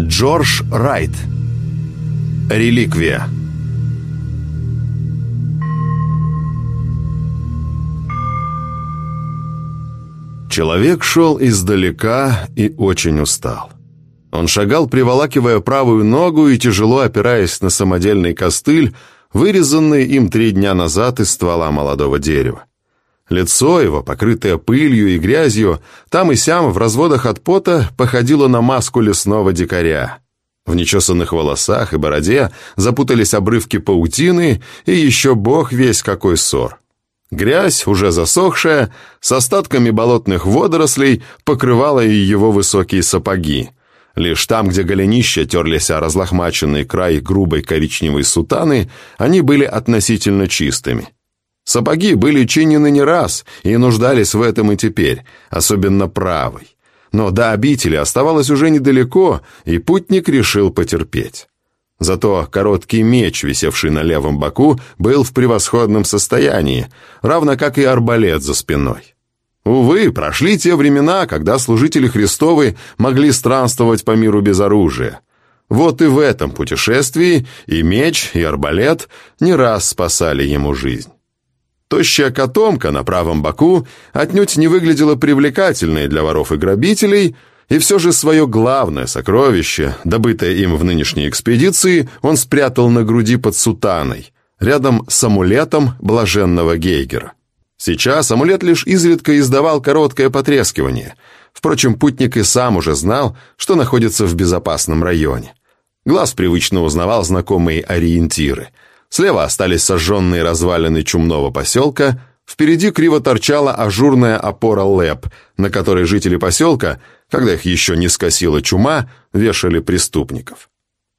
Джордж Райт Реликвия Человек шел издалека и очень устал. Он шагал, приволакивая правую ногу и тяжело опираясь на самодельный костыль, вырезанный им три дня назад из ствола молодого дерева. Лицо его, покрытое пылью и грязью, там и сям в разводах от пота походило на маску лесного дикаря. В нечесанных волосах и бороде запутались обрывки паутины и еще бог весь какой ссор. Грязь, уже засохшая, с остатками болотных водорослей, покрывала и его высокие сапоги. Лишь там, где голенища терлись о разлохмаченный край грубой коричневой сутаны, они были относительно чистыми. Сапоги были чинены не раз и нуждались в этом и теперь, особенно правый. Но до обители оставалось уже недалеко, и путник решил потерпеть. Зато короткий меч, висевший на левом боку, был в превосходном состоянии, равно как и арбалет за спиной. Увы, прошли те времена, когда служители Христовы могли странствовать по миру без оружия. Вот и в этом путешествии и меч, и арбалет не раз спасали ему жизнь. Тощая котомка на правом боку отнюдь не выглядела привлекательной для воров и грабителей, и все же свое главное сокровище, добытое им в нынешней экспедиции, он спрятал на груди под сутаной, рядом с амулетом блаженного Гейгера. Сейчас амулет лишь изредка издавал короткое потрескивание. Впрочем, путник и сам уже знал, что находится в безопасном районе. Глаз привычно узнавал знакомые ориентиры – Слева остались сожженные развалины чумного поселка, впереди криво торчала ажурная опора ЛЭП, на которой жители поселка, когда их еще не скосила чума, вешали преступников.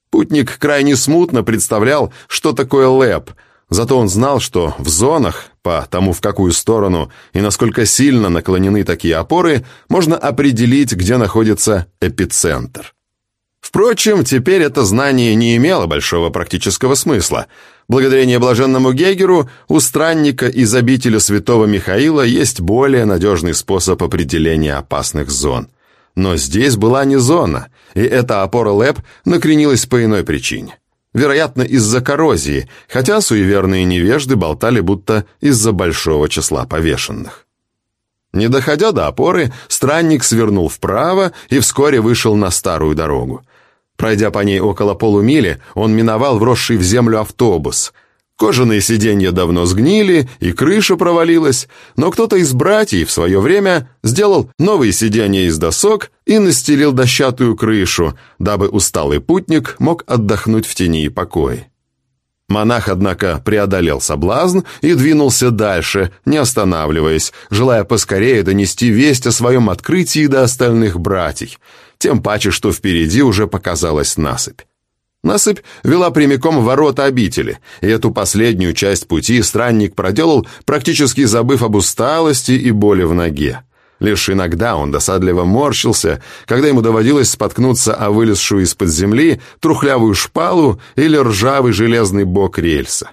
Путник крайне смутно представлял, что такое ЛЭП, зато он знал, что в зонах, по тому в какую сторону и насколько сильно наклонены такие опоры, можно определить, где находится эпицентр. Впрочем, теперь это знание не имело большого практического смысла. Благодарение блаженному Гегеру у странника из обители святого Михаила есть более надежный способ определения опасных зон. Но здесь была не зона, и эта опора ЛЭП накренилась по иной причине. Вероятно, из-за коррозии, хотя суеверные невежды болтали будто из-за большого числа повешенных. Не доходя до опоры, странник свернул вправо и вскоре вышел на старую дорогу. Пройдя по ней около полумили, он миновал вросший в землю автобус. Кожаные сиденья давно сгнили, и крыша провалилась, но кто-то из братьев в свое время сделал новые сиденья из досок и настелил дощатую крышу, дабы усталый путник мог отдохнуть в тени и покое. Монах, однако, преодолел соблазн и двинулся дальше, не останавливаясь, желая поскорее донести весть о своем открытии до остальных братьев – тем паче, что впереди уже показалась насыпь. Насыпь вела прямиком в ворота обители, и эту последнюю часть пути странник проделал, практически забыв об усталости и боли в ноге. Лишь иногда он досадливо морщился, когда ему доводилось споткнуться о вылезшую из-под земли трухлявую шпалу или ржавый железный бок рельса.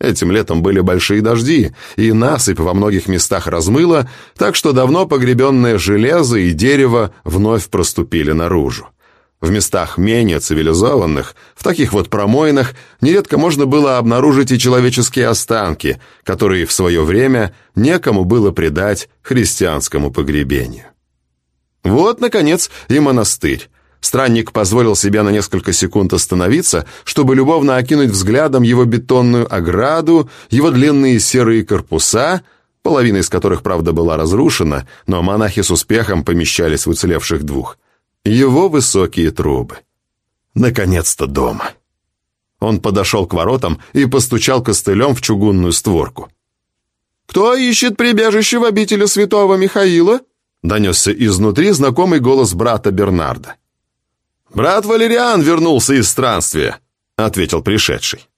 Этим летом были большие дожди, и насыпь во многих местах размыла, так что давно погребенное железо и дерево вновь проступили наружу. В местах менее цивилизованных, в таких вот промоинах, нередко можно было обнаружить и человеческие останки, которые в свое время некому было предать христианскому погребению. Вот, наконец, и монастырь. Странник позволил себе на несколько секунд остановиться, чтобы любовно окинуть взглядом его бетонную ограду, его длинные серые корпуса, половина из которых, правда, была разрушена, но монахи с успехом помещались в уцелевших двух, его высокие трубы. Наконец-то дома. Он подошел к воротам и постучал костылем в чугунную створку. «Кто ищет прибежище в обители святого Михаила?» донесся изнутри знакомый голос брата Бернарда. «Брат Валериан вернулся из странствия», — ответил пришедший.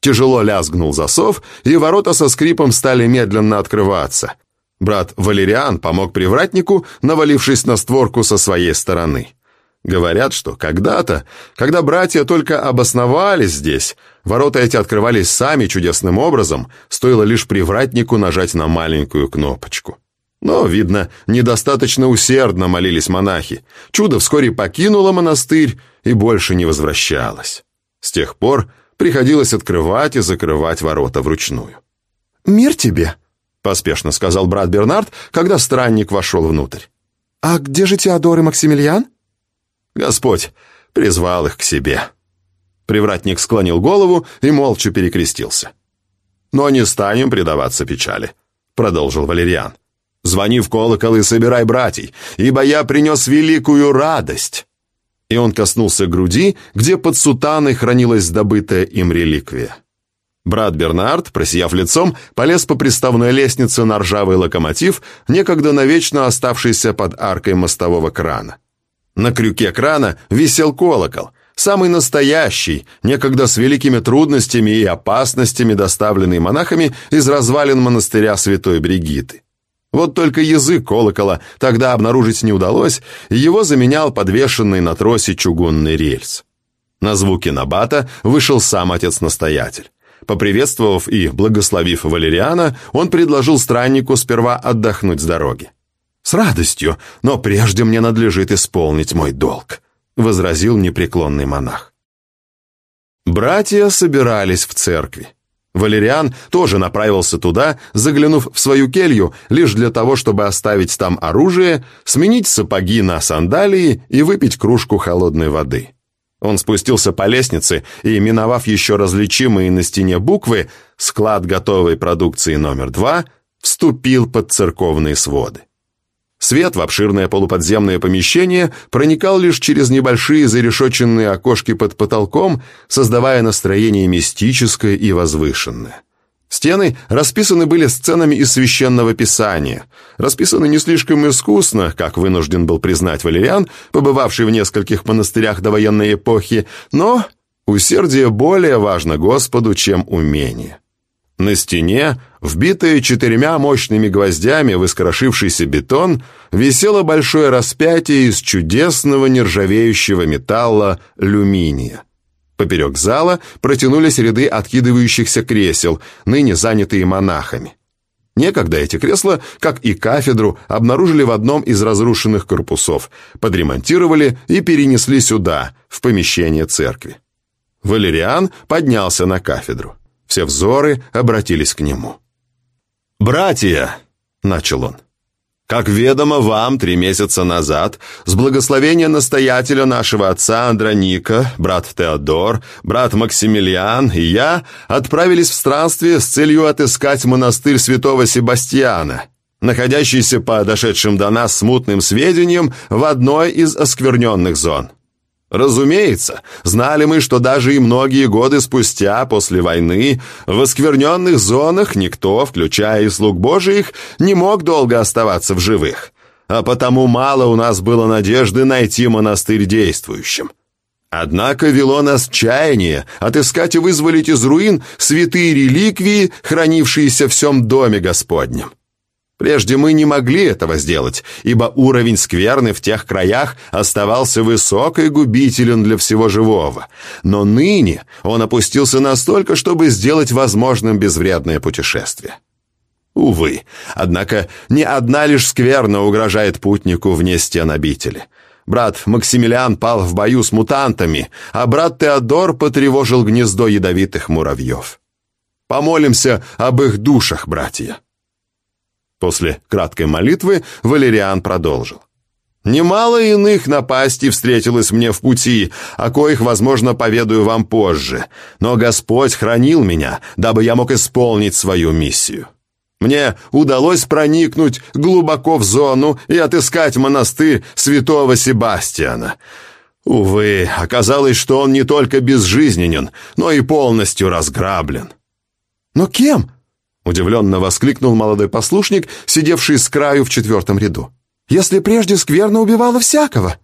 Тяжело лязгнул засов, и ворота со скрипом стали медленно открываться. Брат Валериан помог привратнику, навалившись на створку со своей стороны. Говорят, что когда-то, когда братья только обосновались здесь, ворота эти открывались сами чудесным образом, стоило лишь привратнику нажать на маленькую кнопочку. Но, видно, недостаточно усердно молились монахи. Чудо вскоре покинуло монастырь и больше не возвращалось. С тех пор приходилось открывать и закрывать ворота вручную. «Мир тебе», — поспешно сказал брат Бернард, когда странник вошел внутрь. «А где же Теодор и Максимилиан?» Господь призвал их к себе. Привратник склонил голову и молча перекрестился. «Но не станем предаваться печали», — продолжил Валериан. «Звони в колокол и собирай братьей, ибо я принес великую радость». И он коснулся груди, где под сутаной хранилась добытая им реликвия. Брат Бернард, просияв лицом, полез по приставной лестнице на ржавый локомотив, некогда навечно оставшийся под аркой мостового крана. На крюке крана висел колокол, самый настоящий, некогда с великими трудностями и опасностями доставленный монахами из развалин монастыря Святой Бригиты. Вот только язык колокола тогда обнаружить не удалось, и его заменял подвешенный на тросе чугунный рельс. На звуки Набата вышел сам отец-настоятель. Поприветствовав и благословив Валериана, он предложил страннику сперва отдохнуть с дороги. «С радостью, но прежде мне надлежит исполнить мой долг», — возразил непреклонный монах. Братья собирались в церкви. Валериан тоже направился туда, заглянув в свою келью, лишь для того, чтобы оставить там оружие, сменить сапоги на сандалии и выпить кружку холодной воды. Он спустился по лестнице и, миновав еще различимые на стене буквы «Склад готовой продукции номер два», вступил под церковные своды. Свет в обширное полуподземное помещение проникал лишь через небольшие зарешоченные окошки под потолком, создавая настроение мистическое и возвышенное. Стены расписаны были сценами из священного писания. Расписаны не слишком искусно, как вынужден был признать Валериан, побывавший в нескольких монастырях до военной эпохи, но усердие более важно Господу, чем умение. На стене, вбитое четырьмя мощными гвоздями в искрошившийся бетон, висело большое распятие из чудесного нержавеющего металла люминия. Поперек зала протянулись ряды откидывающихся кресел, ныне занятые монахами. Некогда эти кресла, как и кафедру, обнаружили в одном из разрушенных корпусов, подремонтировали и перенесли сюда, в помещение церкви. Валериан поднялся на кафедру. Все взоры обратились к нему. «Братья!» — начал он. «Как ведомо вам, три месяца назад, с благословения настоятеля нашего отца Андроника, брат Теодор, брат Максимилиан и я отправились в странствие с целью отыскать монастырь святого Себастьяна, находящийся по дошедшим до нас смутным сведениям в одной из оскверненных зон». Разумеется, знали мы, что даже и многие годы спустя, после войны, в оскверненных зонах никто, включая и слуг Божиих, не мог долго оставаться в живых. А потому мало у нас было надежды найти монастырь действующим. Однако вело нас чаяние отыскать и вызволить из руин святые реликвии, хранившиеся в всем доме Господнем. Прежде мы не могли этого сделать, ибо уровень скверны в тех краях оставался высок и губителен для всего живого. Но ныне он опустился настолько, чтобы сделать возможным безвредное путешествие. Увы, однако не одна лишь скверна угрожает путнику вне стен обители. Брат Максимилиан пал в бою с мутантами, а брат Теодор потревожил гнездо ядовитых муравьев. Помолимся об их душах, братья. После краткой молитвы Валериан продолжил. «Немало иных напастей встретилось мне в пути, о коих, возможно, поведаю вам позже, но Господь хранил меня, дабы я мог исполнить свою миссию. Мне удалось проникнуть глубоко в зону и отыскать монастырь святого Себастьяна. Увы, оказалось, что он не только безжизненен, но и полностью разграблен». «Но кем?» Удивленно воскликнул молодой послушник, сидевший с краю в четвертом ряду. «Если прежде скверно убивала всякого!»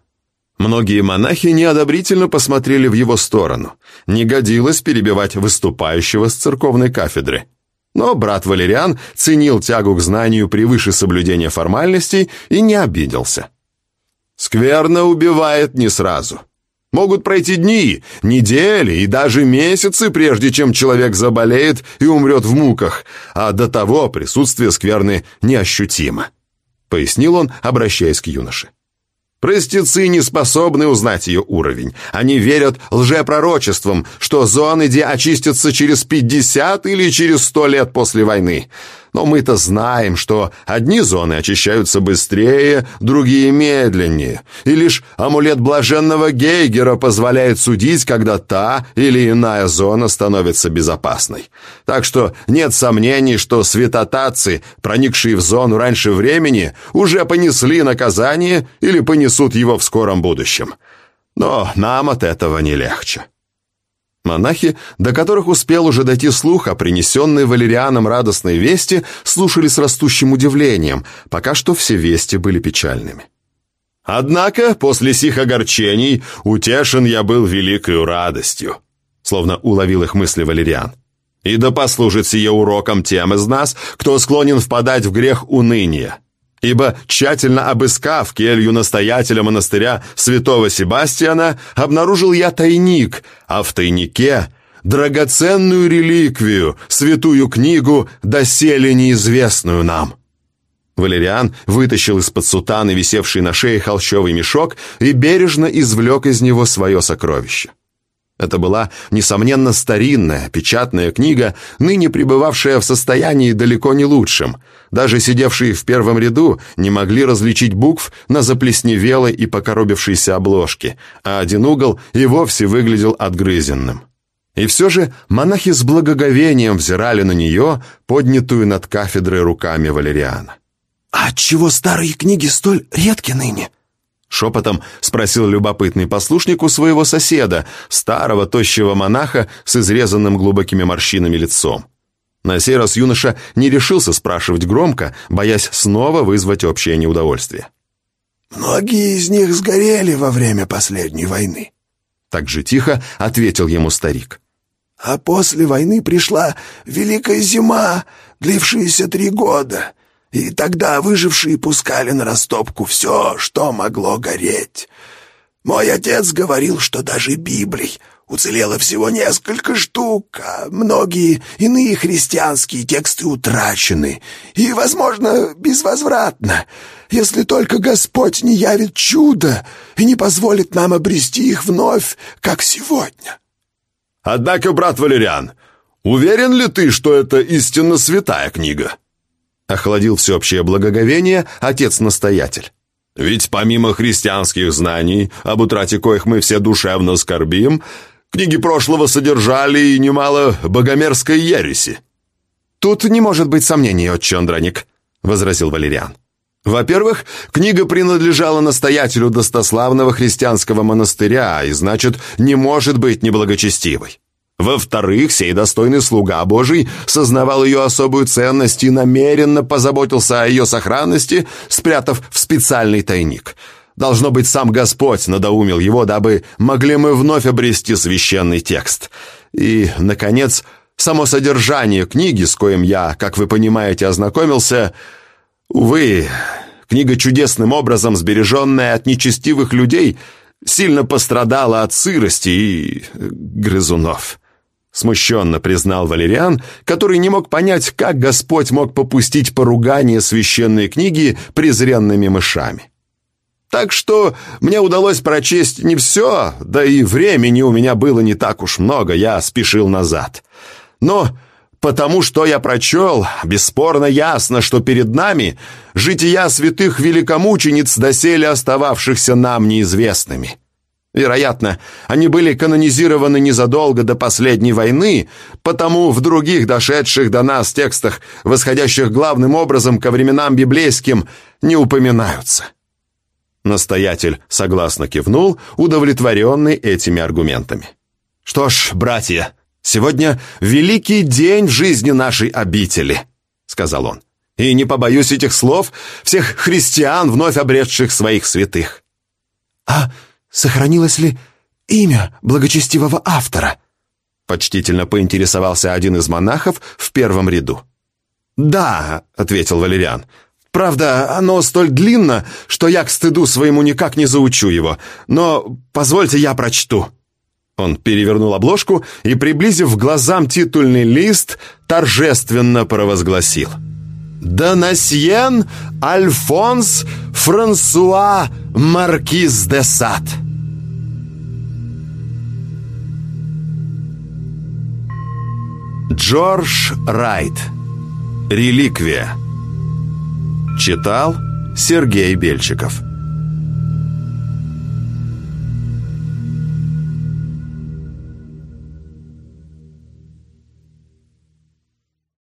Многие монахи неодобрительно посмотрели в его сторону. Не годилось перебивать выступающего с церковной кафедры. Но брат Валериан ценил тягу к знанию превыше соблюдения формальностей и не обиделся. Скверно убивает не сразу. Могут пройти дни, недели и даже месяцы, прежде чем человек заболеет и умрет в муках, а до того присутствие скверны неощутимо», — пояснил он, обращаясь к юноше. Простецы не способны узнать ее уровень. Они верят лжепророчествам, что зоны где очистятся через 50 или через 100 лет после войны. Но мы-то знаем, что одни зоны очищаются быстрее, другие медленнее. И лишь амулет блаженного Гейгера позволяет судить, когда та или иная зона становится безопасной. Так что нет сомнений, что святотатцы, проникшие в зону раньше времени, уже понесли наказание или понесут его в скором будущем. Но нам от этого не легче. Монахи, до которых успел уже дойти слух о принесенной Валерианом радостной вести, слушали с растущим удивлением, пока что все вести были печальными. «Однако после сих огорчений утешен я был великою радостью», словно уловил их мысли Валериан. «И да послужит сие уроком тем из нас, кто склонен впадать в грех уныния. Ибо, тщательно обыскав келью настоятеля монастыря святого Себастьяна, обнаружил я тайник, а в тайнике драгоценную реликвию, святую книгу, доселе неизвестную нам. Валериан вытащил из-под сутаны, висевший на шее холщовый мешок, и бережно извлек из него свое сокровище. Это была, несомненно, старинная, печатная книга, ныне пребывавшая в состоянии далеко не лучшем. Даже сидевшие в первом ряду не могли различить букв на заплесневелой и покоробившейся обложке, а один угол и вовсе выглядел отгрызенным. И все же монахи с благоговением взирали на нее, поднятую над кафедрой руками Валериана. «А отчего старые книги столь редки ныне?» Шепотом спросил любопытный послушник у своего соседа, старого тощего монаха с изрезанным глубокими морщинами лицом. На сей раз юноша не решился спрашивать громко, боясь снова вызвать общее неудовольствие. «Многие из них сгорели во время последней войны», — так же тихо ответил ему старик. «А после войны пришла Великая Зима, длившаяся три года, и тогда выжившие пускали на растопку все, что могло гореть. Мой отец говорил, что даже Библий уцелело всего несколько штук, а многие иные христианские тексты утрачены и, возможно, безвозвратно, если только Господь не явит чудо и не позволит нам обрести их вновь, как сегодня. Однако, брат Валериан, уверен ли ты, что это истинно святая книга? Охладил всеобщее благоговение отец-настоятель. Ведь помимо христианских знаний, об утрате коих мы все душевно скорбим, книги прошлого содержали и немало богомерзкой ереси. «Тут не может быть сомнений, отче Андроник», — возразил Валериан. «Во-первых, книга принадлежала настоятелю достославного христианского монастыря и, значит, не может быть неблагочестивой. Во-вторых, сей достойный слуга Божий сознавал ее особую ценность и намеренно позаботился о ее сохранности, спрятав в специальный тайник. Должно быть, сам Господь надоумил его, дабы могли мы вновь обрести священный текст. И, наконец, само содержание книги, с коим я, как вы понимаете, ознакомился, увы, книга чудесным образом, сбереженная от нечестивых людей, сильно пострадала от сырости и грызунов. Смущенно признал Валериан, который не мог понять, как Господь мог попустить поругание священной книги презренными мышами. Так что мне удалось прочесть не все, да и времени у меня было не так уж много, я спешил назад. Но потому что я прочел, бесспорно ясно, что перед нами жития святых великомучениц доселе остававшихся нам неизвестными. Вероятно, они были канонизированы незадолго до последней войны, потому в других дошедших до нас текстах, восходящих главным образом ко временам библейским, не упоминаются. Настоятель согласно кивнул, удовлетворенный этими аргументами. «Что ж, братья, сегодня великий день в жизни нашей обители», — сказал он. «И не побоюсь этих слов всех христиан, вновь обретших своих святых». «А сохранилось ли имя благочестивого автора?» Почтительно поинтересовался один из монахов в первом ряду. «Да», — ответил Валериан, Правда, оно столь длинно, что я к стыду своему никак не заучу его. Но позвольте я прочту». Он перевернул обложку и, приблизив глазам титульный лист, торжественно провозгласил. «Донасьен Альфонс Франсуа Маркиз де Сад». Джордж Райт. Реликвия. Читал Сергей Бельчиков.